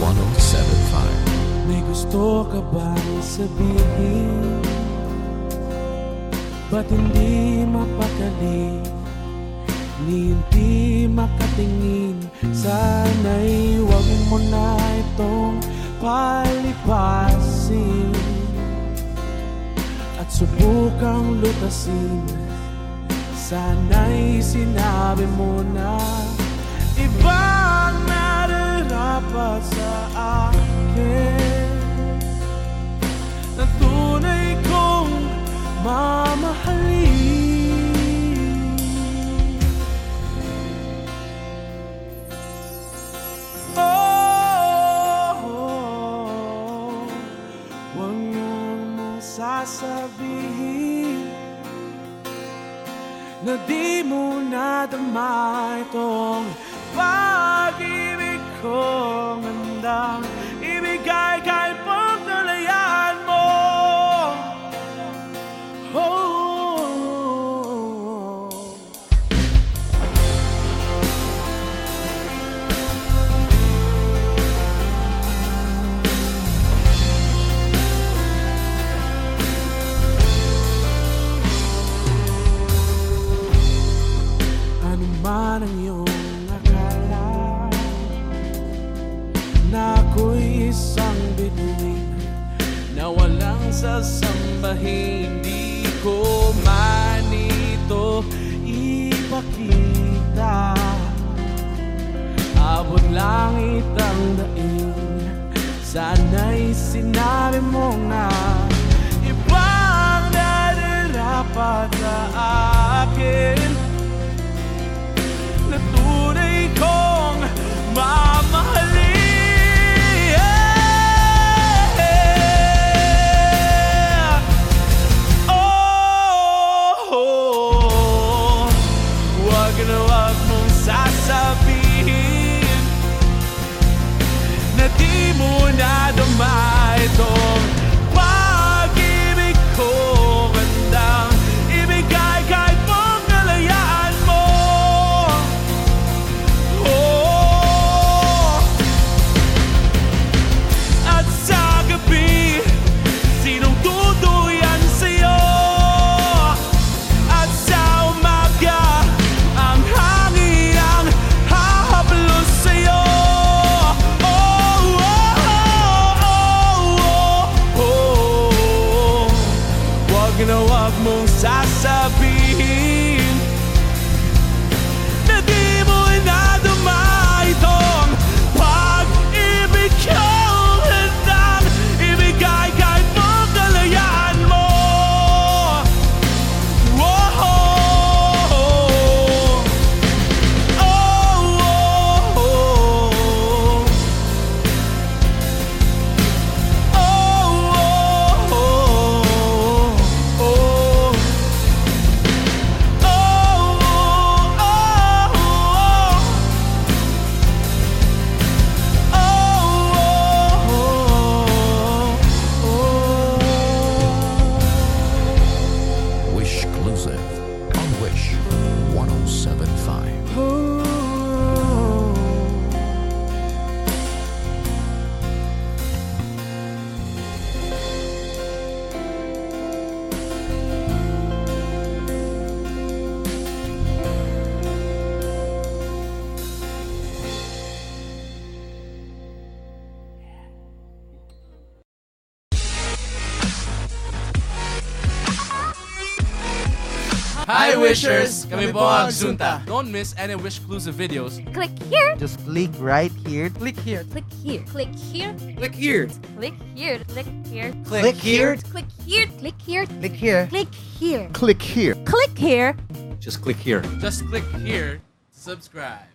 Wish 1075. May gusto ka bang sabihin? Ba't hindi mapakali? Ni hindi makatingin Sana'y wag mo na itong palipasin At subukang lutasin Sana'y sinabi mo na sa akin. Na kong mamahalin. Oh, Huwag mong sasabihin Na di mo nadama itong pag-ibig kong ang dang ibigay kay po isang bituin Na walang sasambahin Di ko man ito ipakita. Abot langit ang daing Sana'y molhada. Hi Wishers! Kami po ang Sunta. Don't miss any Wish exclusive videos. Click here. Just click right here. Click here. Click here. Click here. Click here. Click here. Click here. Click here. Click here. Click here. Click here. Click here. Click here. Click here. Just click here. Just click here. Subscribe.